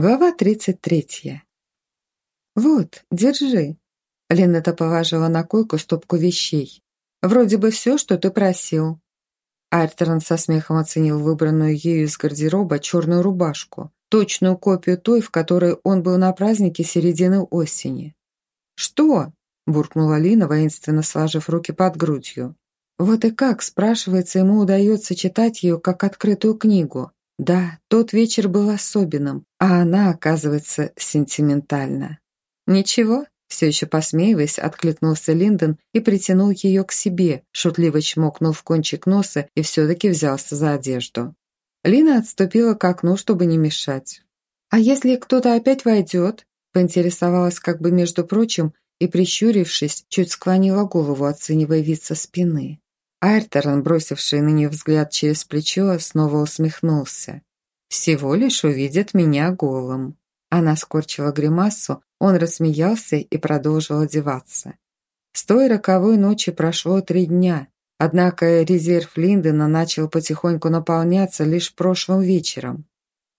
Глава 33. «Вот, держи». Линета положила на койку стопку вещей. «Вроде бы все, что ты просил». Альтерн со смехом оценил выбранную ею из гардероба черную рубашку, точную копию той, в которой он был на празднике середины осени. «Что?» – буркнула Лина, воинственно сложив руки под грудью. Вот и как, спрашивается, ему удается читать ее как открытую книгу. Да, тот вечер был особенным, а она, оказывается, сентиментальна. «Ничего?» – все еще посмеиваясь, откликнулся Линдон и притянул ее к себе, шутливо чмокнул в кончик носа и все-таки взялся за одежду. Лина отступила к окну, чтобы не мешать. «А если кто-то опять войдет?» – поинтересовалась как бы между прочим и, прищурившись, чуть склонила голову, оценивая вид со спины. Айрторн, бросивший на нее взгляд через плечо, снова усмехнулся. «Всего лишь увидит меня голым». Она скорчила гримасу, он рассмеялся и продолжил одеваться. С той роковой ночи прошло три дня, однако резерв Линдена начал потихоньку наполняться лишь прошлым вечером.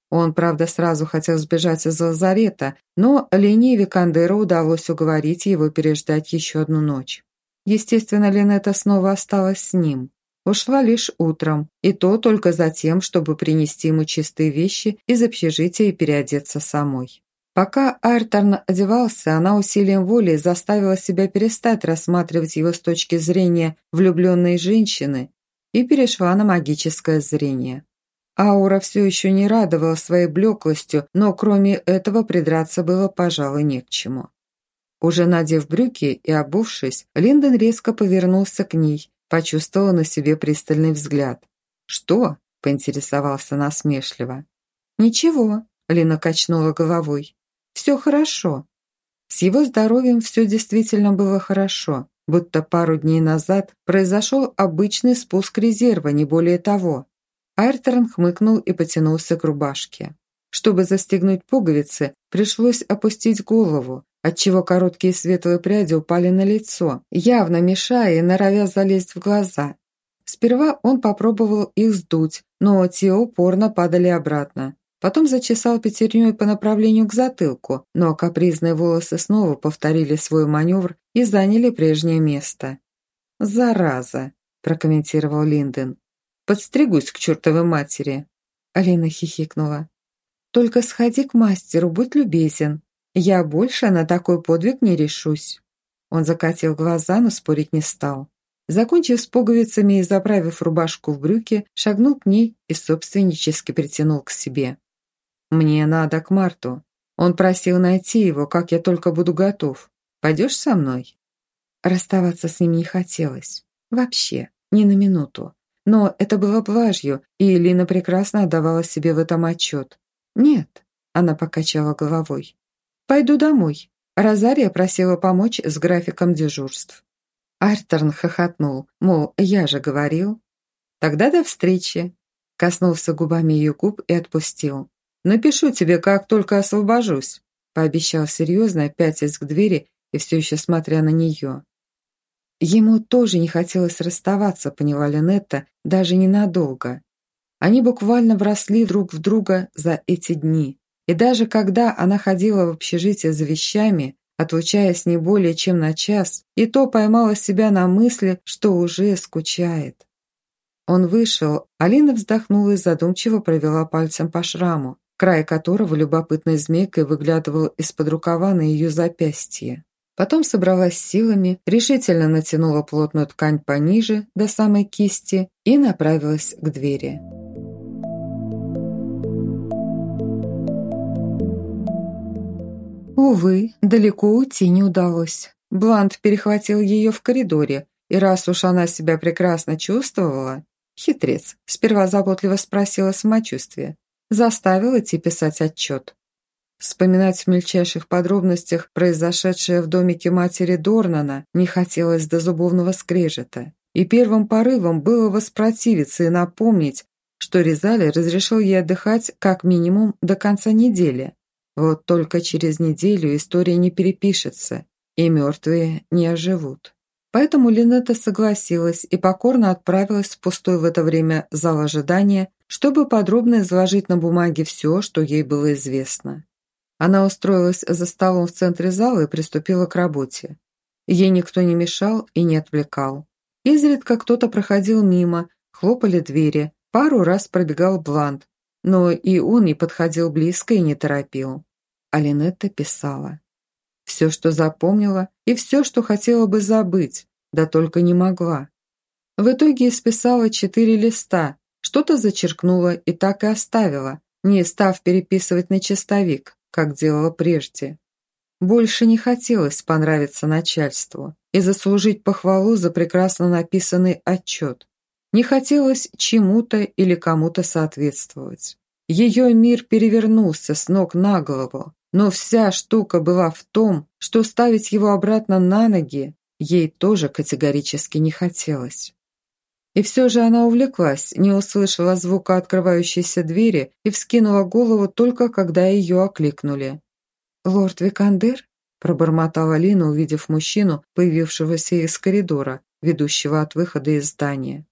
Он, правда, сразу хотел сбежать из лазарета, но Лене Викандера удалось уговорить его переждать еще одну ночь. Естественно, Линета снова осталась с ним. Ушла лишь утром, и то только за тем, чтобы принести ему чистые вещи из общежития и переодеться самой. Пока Айрторн одевался, она усилием воли заставила себя перестать рассматривать его с точки зрения влюбленной женщины и перешла на магическое зрение. Аура все еще не радовала своей блеклостью, но кроме этого придраться было, пожалуй, не к чему. Уже надев брюки и обувшись, Линдон резко повернулся к ней, почувствовал на себе пристальный взгляд. «Что?» – поинтересовался насмешливо. «Ничего», – Лина качнула головой. «Все хорошо». С его здоровьем все действительно было хорошо, будто пару дней назад произошел обычный спуск резерва, не более того. Айрторн хмыкнул и потянулся к рубашке. Чтобы застегнуть пуговицы, пришлось опустить голову, отчего короткие светлые пряди упали на лицо, явно мешая и норовя залезть в глаза. Сперва он попробовал их сдуть, но те упорно падали обратно. Потом зачесал пятерней по направлению к затылку, но капризные волосы снова повторили свой маневр и заняли прежнее место. «Зараза!» – прокомментировал Линден. «Подстригусь к чертовой матери!» Алина хихикнула. «Только сходи к мастеру, будь любезен», я больше на такой подвиг не решусь». Он закатил глаза, но спорить не стал. Закончив с пуговицами и заправив рубашку в брюки, шагнул к ней и собственнически притянул к себе. «Мне надо к Марту. Он просил найти его, как я только буду готов. Пойдешь со мной?» Расставаться с ним не хотелось. Вообще, ни на минуту. Но это было блажью, и Лина прекрасно отдавала себе в этом отчет. «Нет», — она покачала головой. «Пойду домой». Розария просила помочь с графиком дежурств. Артерн хохотнул, мол, я же говорил. «Тогда до встречи». Коснулся губами ее губ и отпустил. «Напишу тебе, как только освобожусь», пообещал серьезно, пятясь к двери и все еще смотря на нее. Ему тоже не хотелось расставаться, поняла Линетта, даже ненадолго. Они буквально вросли друг в друга за эти дни. И даже когда она ходила в общежитие за вещами, отлучаясь не более чем на час, и то поймала себя на мысли, что уже скучает. Он вышел, Алина вздохнула и задумчиво провела пальцем по шраму, край которого любопытной змейкой выглядывал из-под рукава на ее запястье. Потом собралась силами, решительно натянула плотную ткань пониже, до самой кисти, и направилась к двери. Увы, далеко уйти не удалось. Блант перехватил ее в коридоре, и раз уж она себя прекрасно чувствовала, хитрец сперва заботливо спросила самочувствие, заставил идти писать отчет. Вспоминать в мельчайших подробностях произошедшее в домике матери Дорнана не хотелось до зубовного скрежета, и первым порывом было воспротивиться и напомнить, что Резали разрешил ей отдыхать как минимум до конца недели, вот только через неделю история не перепишется, и мертвые не оживут. Поэтому Линетта согласилась и покорно отправилась в пустой в это время зал ожидания, чтобы подробно изложить на бумаге все, что ей было известно. Она устроилась за столом в центре зала и приступила к работе. Ей никто не мешал и не отвлекал. Изредка кто-то проходил мимо, хлопали двери, пару раз пробегал Блант, но и он не подходил близко и не торопил. А писала. Все, что запомнила, и все, что хотела бы забыть, да только не могла. В итоге исписала четыре листа, что-то зачеркнула и так и оставила, не став переписывать на чистовик, как делала прежде. Больше не хотелось понравиться начальству и заслужить похвалу за прекрасно написанный отчет. Не хотелось чему-то или кому-то соответствовать. Ее мир перевернулся с ног на голову, но вся штука была в том, что ставить его обратно на ноги ей тоже категорически не хотелось. И все же она увлеклась, не услышала звука открывающейся двери и вскинула голову только когда ее окликнули. «Лорд Викандер?» – пробормотала Лина, увидев мужчину, появившегося из коридора, ведущего от выхода из здания.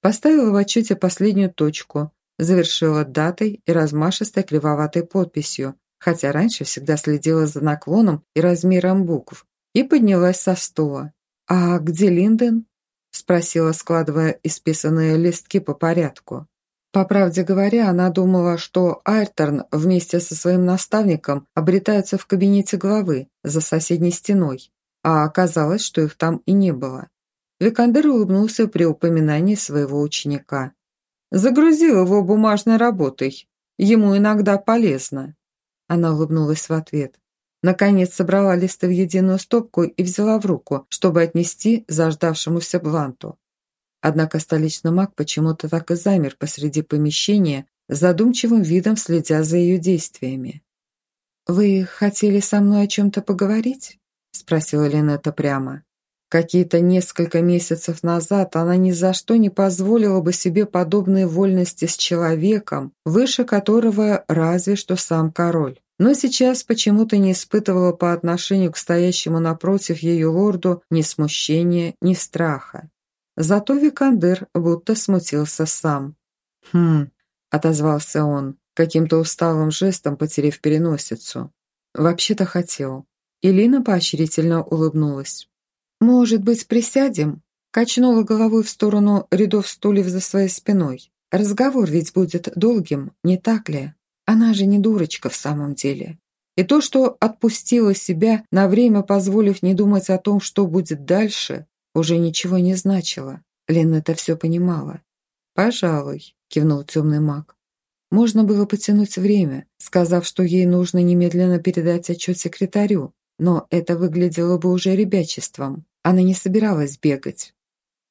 Поставила в отчете последнюю точку, завершила датой и размашистой кривоватой подписью, хотя раньше всегда следила за наклоном и размером букв, и поднялась со стола. «А где Линден?» – спросила, складывая исписанные листки по порядку. По правде говоря, она думала, что Айрторн вместе со своим наставником обретаются в кабинете главы за соседней стеной, а оказалось, что их там и не было. Викандер улыбнулся при упоминании своего ученика. «Загрузил его бумажной работой. Ему иногда полезно». Она улыбнулась в ответ. Наконец собрала листы в единую стопку и взяла в руку, чтобы отнести заждавшемуся Бланту. Однако столичный маг почему-то так и замер посреди помещения, задумчивым видом следя за ее действиями. «Вы хотели со мной о чем-то поговорить?» – спросила Линетта прямо. Какие-то несколько месяцев назад она ни за что не позволила бы себе подобные вольности с человеком, выше которого разве что сам король. Но сейчас почему-то не испытывала по отношению к стоящему напротив ее лорду ни смущения, ни страха. Зато Викандер будто смутился сам. «Хм», — отозвался он, каким-то усталым жестом потеряв переносицу. «Вообще-то хотел». Илина поощрительно улыбнулась. «Может быть, присядем?» Качнула головой в сторону рядов стульев за своей спиной. «Разговор ведь будет долгим, не так ли? Она же не дурочка в самом деле. И то, что отпустила себя, на время позволив не думать о том, что будет дальше, уже ничего не значило. Лена это все понимала. «Пожалуй», – кивнул темный маг. Можно было потянуть время, сказав, что ей нужно немедленно передать отчет секретарю, но это выглядело бы уже ребячеством. Она не собиралась бегать.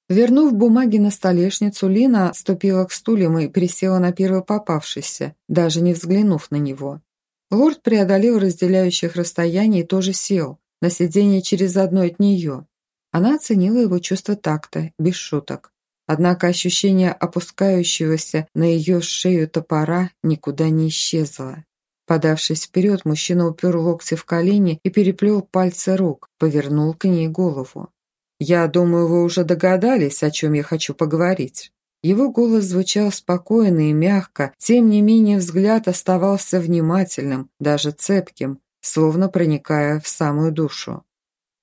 Вернув бумаги на столешницу, Лина ступила к стульям и присела на первый попавшийся, даже не взглянув на него. Лорд преодолел разделяющих расстояние и тоже сел, на сиденье через одно от нее. Она оценила его чувство такта, без шуток. Однако ощущение опускающегося на ее шею топора никуда не исчезло. Подавшись вперед, мужчина упер локти в колени и переплел пальцы рук, повернул к ней голову. «Я думаю, вы уже догадались, о чем я хочу поговорить». Его голос звучал спокойно и мягко, тем не менее взгляд оставался внимательным, даже цепким, словно проникая в самую душу.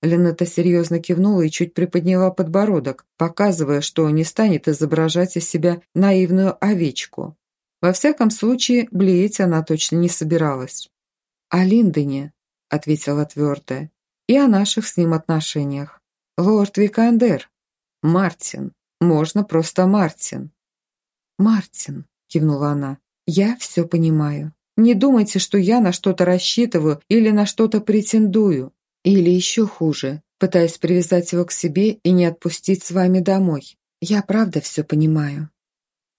Ленета серьезно кивнула и чуть приподняла подбородок, показывая, что не станет изображать из себя наивную овечку. Во всяком случае, блеять она точно не собиралась. «О Линдоне», — ответила твердо, — «и о наших с ним отношениях. Лорд Викандер. Мартин. Можно просто Мартин». «Мартин», — кивнула она, — «я все понимаю. Не думайте, что я на что-то рассчитываю или на что-то претендую. Или еще хуже, пытаясь привязать его к себе и не отпустить с вами домой. Я правда все понимаю».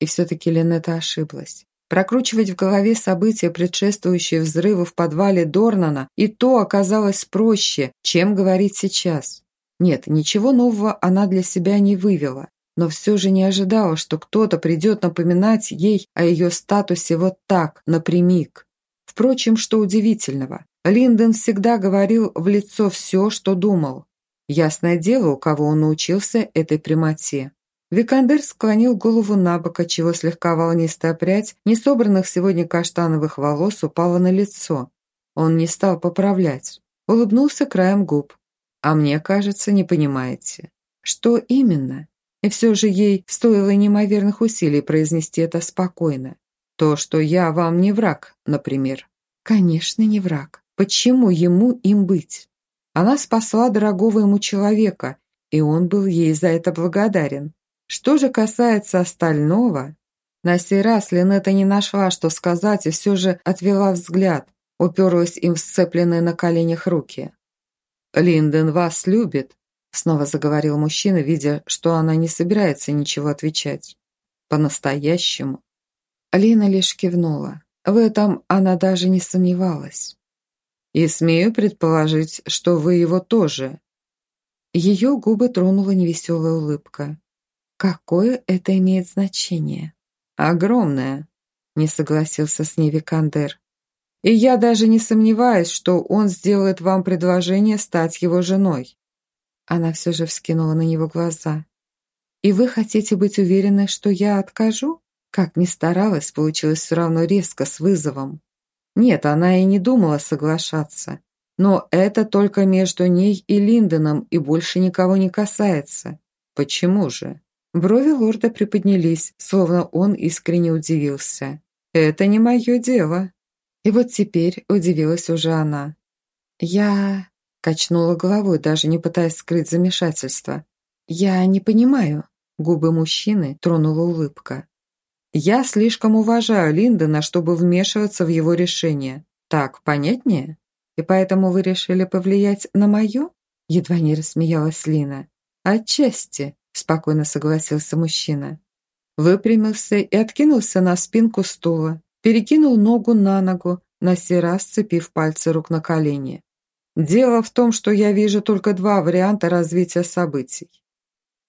И все-таки Ленета ошиблась. Прокручивать в голове события, предшествующие взрыву в подвале Дорнана, и то оказалось проще, чем говорить сейчас. Нет, ничего нового она для себя не вывела, но все же не ожидала, что кто-то придет напоминать ей о ее статусе вот так, напрямик. Впрочем, что удивительного, Линден всегда говорил в лицо все, что думал. Ясное дело, у кого он научился этой прямоте. Викандер склонил голову на бок, отчего слегка волнистая прядь несобранных сегодня каштановых волос упала на лицо. Он не стал поправлять. Улыбнулся краем губ. «А мне кажется, не понимаете». «Что именно?» И все же ей стоило неимоверных усилий произнести это спокойно. «То, что я вам не враг, например». «Конечно, не враг. Почему ему им быть?» Она спасла дорогого ему человека, и он был ей за это благодарен. Что же касается остального, на сей раз Линетта не нашла, что сказать, и все же отвела взгляд, уперлась им в сцепленные на коленях руки. «Линден вас любит», — снова заговорил мужчина, видя, что она не собирается ничего отвечать. «По-настоящему». Лина лишь кивнула. В этом она даже не сомневалась. «И смею предположить, что вы его тоже». Ее губы тронула невеселая улыбка. «Какое это имеет значение?» «Огромное», — не согласился с ней Викандер. «И я даже не сомневаюсь, что он сделает вам предложение стать его женой». Она все же вскинула на него глаза. «И вы хотите быть уверены, что я откажу?» Как ни старалась, получилось все равно резко, с вызовом. Нет, она и не думала соглашаться. Но это только между ней и Линдоном и больше никого не касается. Почему же? Брови лорда приподнялись, словно он искренне удивился. «Это не мое дело». И вот теперь удивилась уже она. «Я...» – качнула головой, даже не пытаясь скрыть замешательство. «Я не понимаю». Губы мужчины тронула улыбка. «Я слишком уважаю Линдона, чтобы вмешиваться в его решение. Так понятнее? И поэтому вы решили повлиять на мое?» Едва не рассмеялась Лина. «Отчасти спокойно согласился мужчина. Выпрямился и откинулся на спинку стула, перекинул ногу на ногу, на сей раз сцепив пальцы рук на колени. Дело в том, что я вижу только два варианта развития событий.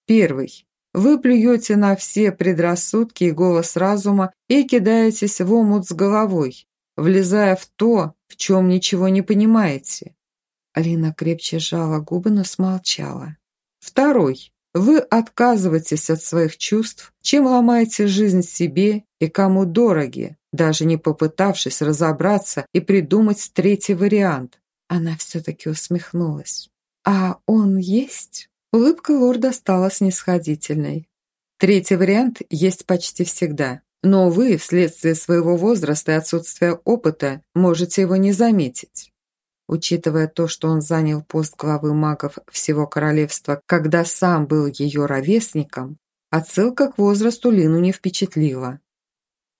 Первый. Вы плюете на все предрассудки и голос разума и кидаетесь в омут с головой, влезая в то, в чем ничего не понимаете. Алина крепче сжала губы, но смолчала. Второй. Вы отказываетесь от своих чувств, чем ломаете жизнь себе и кому дороги, даже не попытавшись разобраться и придумать третий вариант. Она все-таки усмехнулась. «А он есть?» Улыбка лорда стала снисходительной. Третий вариант есть почти всегда, но вы, вследствие своего возраста и отсутствия опыта, можете его не заметить. Учитывая то, что он занял пост главы магов всего королевства, когда сам был ее ровесником, отсылка к возрасту Лину не впечатлила.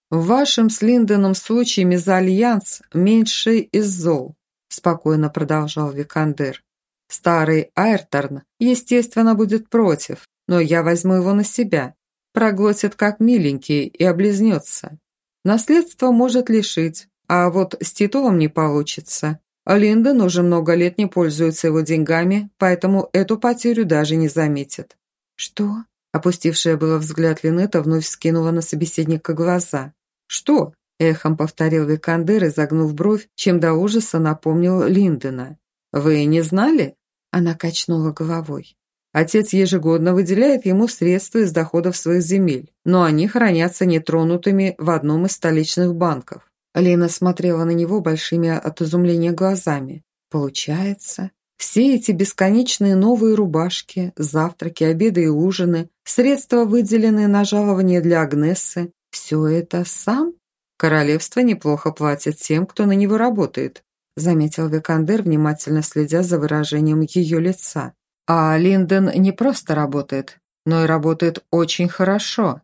«В вашем с Линдоном случае мезальянс меньший из зол», спокойно продолжал Викандер. «Старый Айрторн, естественно, будет против, но я возьму его на себя. Проглотит как миленький и облизнется. Наследство может лишить, а вот с титулом не получится. Линдон уже много лет не пользуется его деньгами, поэтому эту потерю даже не заметит. «Что?» Опустившая было взгляд Линета вновь скинула на собеседника глаза. «Что?» – эхом повторил Викандер, изогнув бровь, чем до ужаса напомнил Линдона. «Вы не знали?» Она качнула головой. Отец ежегодно выделяет ему средства из доходов своих земель, но они хранятся нетронутыми в одном из столичных банков. Лена смотрела на него большими от изумления глазами. Получается, все эти бесконечные новые рубашки, завтраки, обеды и ужины, средства, выделенные на жалование для Агнессы, все это сам? Королевство неплохо платит тем, кто на него работает, заметил Викандер, внимательно следя за выражением ее лица. А Линден не просто работает, но и работает очень хорошо.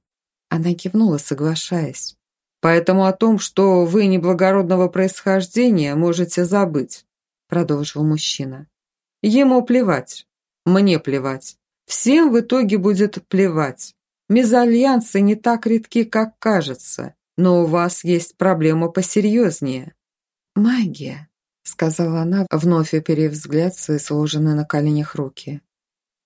Она кивнула, соглашаясь. Поэтому о том, что вы неблагородного происхождения, можете забыть», продолжил мужчина. «Ему плевать. Мне плевать. Всем в итоге будет плевать. Мезальянсы не так редки, как кажется, но у вас есть проблема посерьезнее». «Магия», — сказала она, вновь оперев взгляд свои сложенные на коленях руки.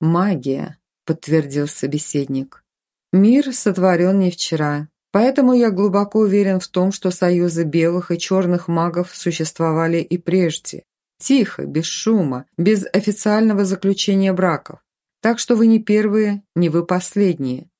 «Магия», — подтвердил собеседник. «Мир сотворен не вчера, Поэтому я глубоко уверен в том, что союзы белых и черных магов существовали и прежде. Тихо, без шума, без официального заключения браков. Так что вы не первые, не вы последние.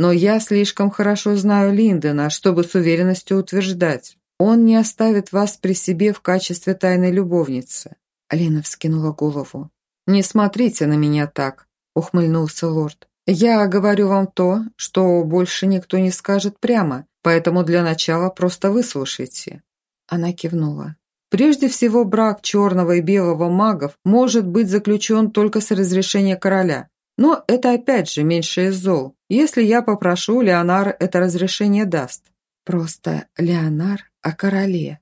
Но я слишком хорошо знаю Линдена, чтобы с уверенностью утверждать. Он не оставит вас при себе в качестве тайной любовницы». Алина вскинула голову. «Не смотрите на меня так», — ухмыльнулся лорд. «Я говорю вам то, что больше никто не скажет прямо, поэтому для начала просто выслушайте». Она кивнула. Прежде всего, брак черного и белого магов может быть заключен только с разрешения короля. Но это опять же меньшее зол. Если я попрошу, Леонар это разрешение даст. Просто Леонар о короле.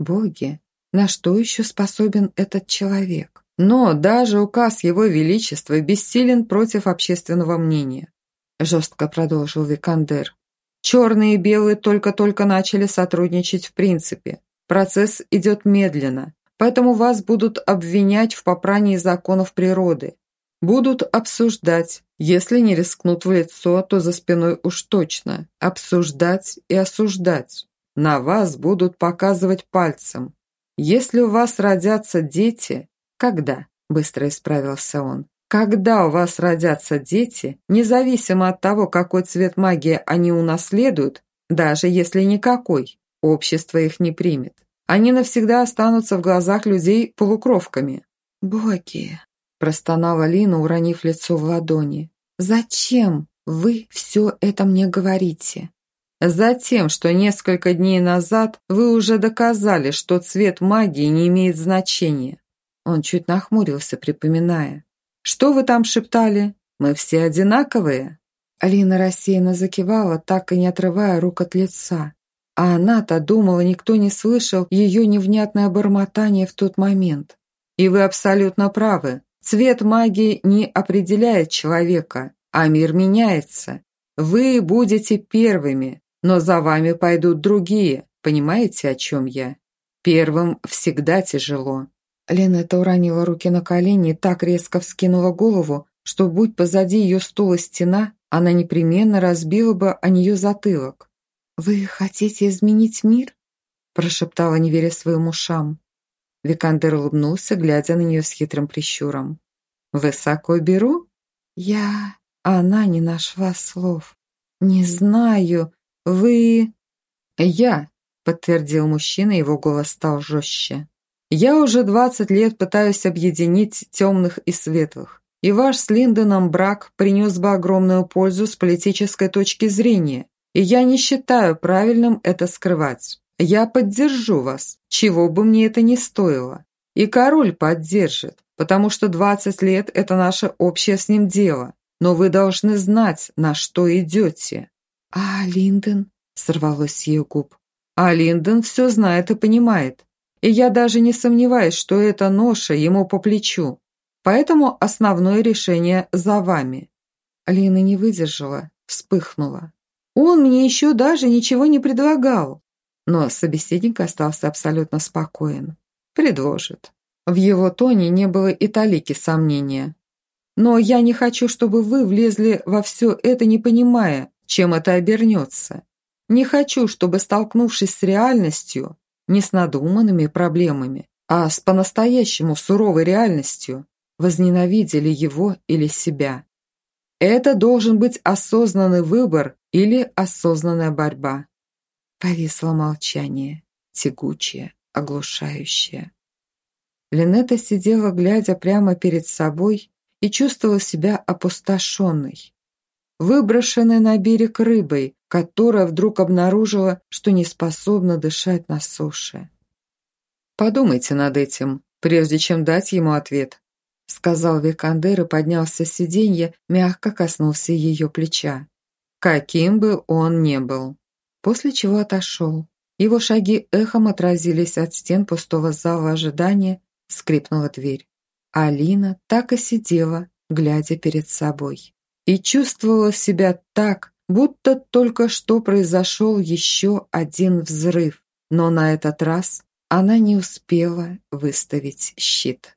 Боги, на что еще способен этот человек? Но даже указ его величества бессилен против общественного мнения. Жестко продолжил Викандер. Черные и белые только-только начали сотрудничать в принципе. Процесс идет медленно, поэтому вас будут обвинять в попрании законов природы. Будут обсуждать, если не рискнут в лицо, то за спиной уж точно. Обсуждать и осуждать. На вас будут показывать пальцем. Если у вас родятся дети... Когда? Быстро исправился он. Когда у вас родятся дети, независимо от того, какой цвет магии они унаследуют, даже если никакой, общество их не примет. Они навсегда останутся в глазах людей полукровками. «Боги!» – простонала Лина, уронив лицо в ладони. «Зачем вы все это мне говорите?» «Затем, что несколько дней назад вы уже доказали, что цвет магии не имеет значения». Он чуть нахмурился, припоминая. «Что вы там шептали? Мы все одинаковые?» Алина рассеянно закивала, так и не отрывая рук от лица. А она-то думала, никто не слышал ее невнятное бормотание в тот момент. И вы абсолютно правы. Цвет магии не определяет человека, а мир меняется. Вы будете первыми, но за вами пойдут другие. Понимаете, о чем я? Первым всегда тяжело. Ленета уронила руки на колени и так резко вскинула голову, что, будь позади ее стула стена, она непременно разбила бы о нее затылок. «Вы хотите изменить мир?» прошептала, не веря своим ушам. Викандер улыбнулся, глядя на нее с хитрым прищуром. «Высоко беру?» «Я...» Она не нашла слов. «Не знаю. Вы...» «Я», — подтвердил мужчина, его голос стал жестче. «Я уже двадцать лет пытаюсь объединить темных и светлых, и ваш с Линдоном брак принес бы огромную пользу с политической точки зрения. И я не считаю правильным это скрывать. Я поддержу вас, чего бы мне это ни стоило. И король поддержит, потому что 20 лет – это наше общее с ним дело. Но вы должны знать, на что идете». «А Линдон?» – сорвалось с ее губ. «А Линдон все знает и понимает. И я даже не сомневаюсь, что эта ноша ему по плечу. Поэтому основное решение за вами». Лина не выдержала, вспыхнула. Он мне еще даже ничего не предлагал. Но собеседник остался абсолютно спокоен. Предложит. В его тоне не было и талики сомнения. Но я не хочу, чтобы вы влезли во все это, не понимая, чем это обернется. Не хочу, чтобы, столкнувшись с реальностью, не с надуманными проблемами, а с по-настоящему суровой реальностью, возненавидели его или себя. Это должен быть осознанный выбор или осознанная борьба. Повисло молчание, тягучее, оглушающее. Линета сидела, глядя прямо перед собой, и чувствовала себя опустошенной, выброшенной на берег рыбой, которая вдруг обнаружила, что не способна дышать на суше. «Подумайте над этим, прежде чем дать ему ответ», сказал Викандер и поднялся с сиденья, мягко коснулся ее плеча каким бы он ни был. После чего отошел. Его шаги эхом отразились от стен пустого зала ожидания, скрипнула дверь. Алина так и сидела, глядя перед собой. И чувствовала себя так, будто только что произошел еще один взрыв, но на этот раз она не успела выставить щит.